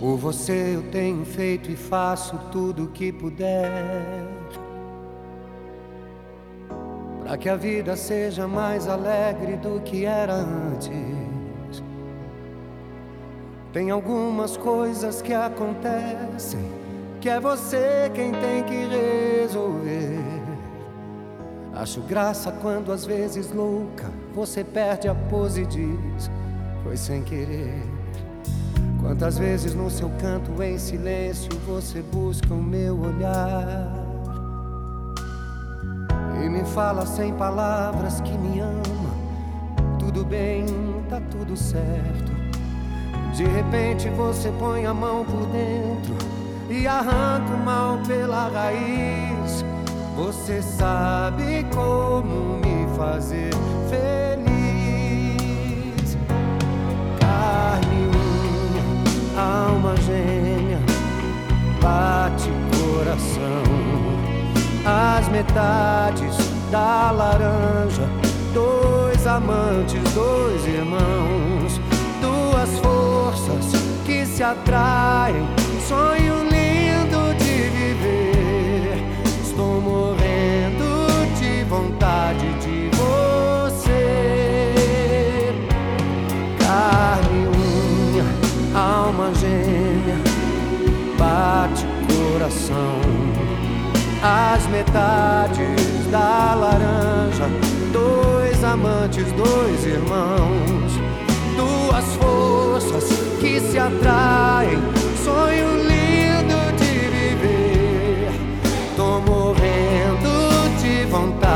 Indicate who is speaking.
Speaker 1: Por você eu tenho feito e faço tudo o que puder. Para que a vida seja mais alegre do que era antes. Tem algumas coisas que acontecem que é você quem tem que resolver. Acho graça quando às vezes louca você perde a pose e diz: Foi sem querer. Quantas vezes no seu canto em silêncio você busca o meu olhar e me fala sem palavras que me ama. Tudo bem, tá tudo certo. De repente você põe a mão por dentro e arranca o mal pela raiz. Você sabe como me fazer feliz. Bate coração. As metades da laranja, dois amantes, dois irmãos, duas forças que se atraem, sonho lindo de viver. Estou morrendo de vontade de você. Carne, unha, alma gêmea, bate o coração. As metades da laranja, dois amantes, dois irmãos, duas forças que se atraem. Sonho lindo de viver, tô morrendo de vontade.